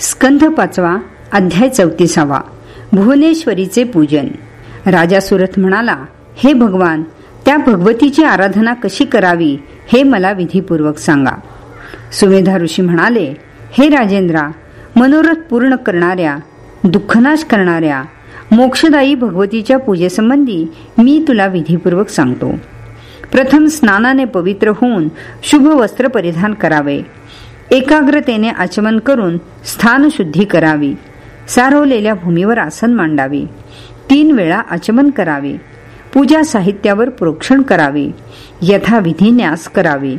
स्कंध पाचवा अध्याय चौतीसावा भुवनेश्वरीचे पूजन. राजा सुरथ म्हणाला हे भगवान त्या भगवतीची आराधना कशी करावी हे मला विधीपूर्वक सांगा. सुमेधा ऋषी म्हणाले हे राजेंद्रा मनोरथ पूर्ण करणाऱ्या दुःखनाश करणाऱ्या मोक्षदायी भगवतीच्या पूजेसंबंधी मी तुला विधीपूर्वक सांगतो. प्रथम स्नानाने पवित्र होऊन शुभ वस्त्र परिधान करावे. एकाग्रतेने आचमन करून स्थान शुद्धी करावी. सारवलेल्या भूमीवर आसन मांडावे. तीन वेळा आचमन करावे. पूजा साहित्यावर प्रोक्षण करावे. यथाविधी न्यास करावे.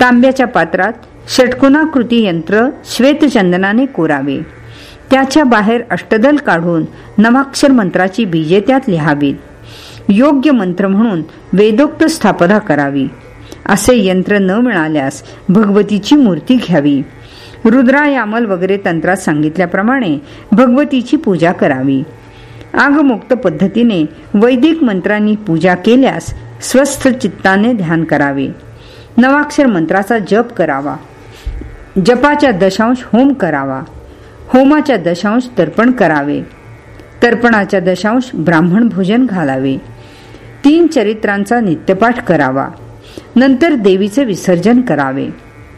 तांब्याच्या पात्रात षटकोनाकृती यंत्र श्वेतचंदनाने कोरावे. त्याच्या बाहेर अष्टदल काढून नवाक्षर मंत्राची बीजे त्यात लिहावीत. योग्य मंत्र म्हणून वेदोक्त स्थापना करावी. असे यंत्र न मिळाल्यास भगवतीची मूर्ती घ्यावी. रुद्रायामल वगैरे तंत्रात सांगितल्याप्रमाणे भगवतीची पूजा करावी. आगमुक्त पद्धतीने वैदिक मंत्रांनी पूजा केल्यास स्वस्थ चित्ताने ध्यान करावे. नवाक्षर मंत्राचा जप करावा. जपाच्या दशांश होम करावा. होमाच्या दशांश तर्पण करावे. तर्पणाच्या दशांश ब्राह्मण भोजन घालावे. तीन चरित्रांचा नित्यपाठ करावा. नंतर देवीचे विसर्जन करावे.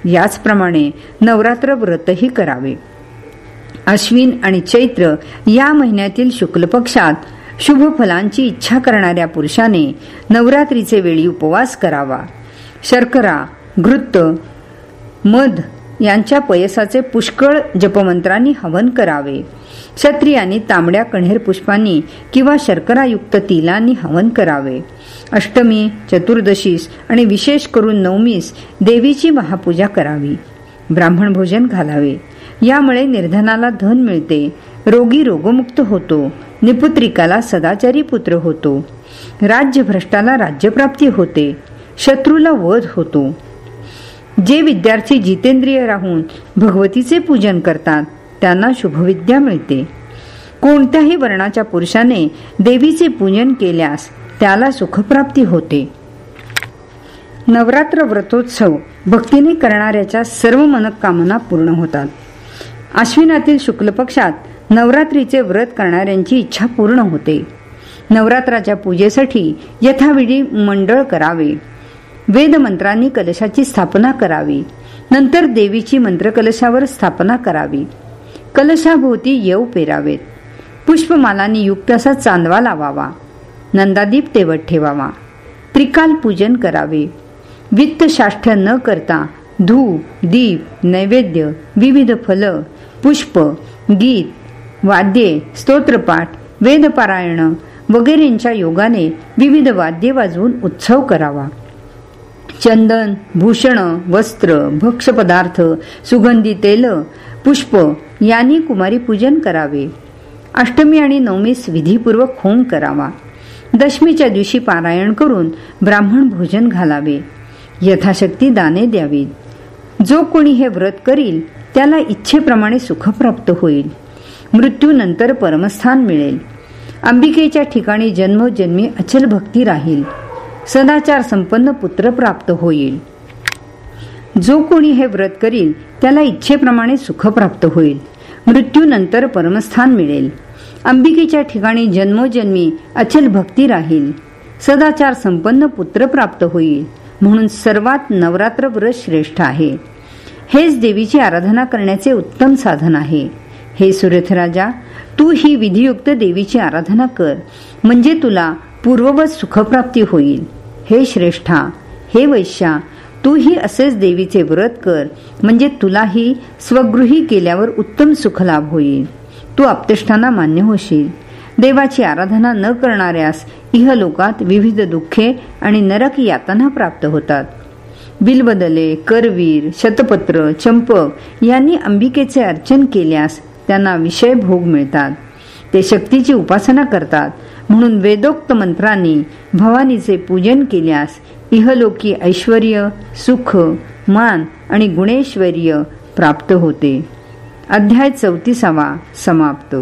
याचप्रमाणे नवरात्र व्रतही करावे. अश्विन आणि चैत्र या महिन्यातील शुक्ल पक्षात शुभ फलांची इच्छा करणाऱ्या पुरुषाने नवरात्रीचे वेळी उपवास करावा. शर्करा घृत मध यांच्या पयसाचे पुष्कळ जपमंत्रांनी हवन करावे. क्षत्रियांनी तांबड्या कण्हेर पुष्पांनी किंवा शर्करायुक्त तिलांनी हवन करावे. अष्टमी चतुर्दशीस आणि विशेष करून नवमीस देवीची महापूजा करावी. ब्राह्मण भोजन घालावे. यामुळे निर्धनाला धन मिळते. रोगी रोगमुक्त होतो. निपुत्रिकाला सदाचारी पुत्र होतो. राज्यभ्रष्टाला राज्यप्राप्ती होते. शत्रूला वध होतो. जे विद्यार्थी जितेंद्रिय राहून भगवतीचे पूजन करतात त्यांना शुभविद्या मिळते. कोणत्याही वर्णाच्या पुरुषाने देवीचे पूजन केल्यास त्याला सुखप्राप्ती होते. नवरात्र व्रतोत्सव भक्तीने करणाऱ्याच्या सर्व मनकामना पूर्ण होतात. आश्विनातील शुक्ल पक्षात नवरात्रीचे व्रत करणाऱ्यांची इच्छा पूर्ण होते. नवरात्राच्या पूजेसाठी यथाविधी मंडळ करावे. वेदमंत्रांनी कलशाची स्थापना करावी. नंतर देवीची मंत्रकलशावर स्थापना करावी. कलशाभोवती येऊ पेरावेत. पुष्पमालांनी युक्त असा चांदवा लावावा. नंदादीप तेवत ठेवावा. त्रिकाल पूजन करावे. वित्त शाष्ठ न करता धूप दीप नैवेद्य विविध फल पुष्प गीत वाद्ये स्तोत्रपाठ वेदपारायण वगैरेंच्या योगाने विविध वाद्ये वाजवून उत्सव करावा. चंदन भूषण वस्त्र भक्ष्यपदार्थ सुगंधी तेल पुष्प यांनी कुमारी पूजन करावे. अष्टमी आणि नवमीस विधीपूर्वक होम करावा. दशमीच्या दिवशी पारायण करून ब्राह्मण भोजन घालावे. यथाशक्ती दाने द्यावीत. जो कोणी हे व्रत करील त्याला इच्छेप्रमाणे सुख प्राप्त होईल. मृत्यूनंतर परमस्थान मिळेल. अंबिकेच्या ठिकाणी जन्मोजन्मी अचल भक्ती राहील. सदाचार संपन्न पुत्र प्राप्त होईल. जो कोणी हे व्रत करील त्याला इच्छेप्रमाणे सुख प्राप्त होईल. मृत्यूनंतर परमस्थान मिळेल. अंबिकेच्या ठिकाणी जन्मोजन्मी अचल भक्ती राहील. सदाचार संपन्न पुत्र प्राप्त होईल. म्हणून सर्वात नवरात्र व्रत श्रेष्ठ आहे. हेच देवीची आराधना करण्याचे उत्तम साधन आहे. हे सुरेथराजा तू ही विधियुक्त देवीची आराधना कर. म्हणजे तुला पूर्ववत सुखप्राप्ती होईल. हे श्रेष्ठा हे वैश्या तूही असेच देवीचे व्रत कर म्हणजे तुलाही स्वगृही केल्यावर उत्तम सुखलाभ होईल. तू आपतिष्ठांना मान्य होशील. देवाची आराधना न करणाऱ्यास इहलोकात विविध दुःखे आणि नरक यातना प्राप्त होतात. बिलबदले करवीर शतपत्र चंपक यांनी अंबिकेचे अर्चन केल्यास त्यांना विषय भोग मिळतात. ते शक्तीची उपासना करतात. म्हणून वेदोक्त मंत्रांनी भवानीचे पूजन केल्यास इहलोकी ऐश्वर सुख मान आणि गुणेश्वर्य प्राप्त होते. अध्याय चौतीसावा समाप्त.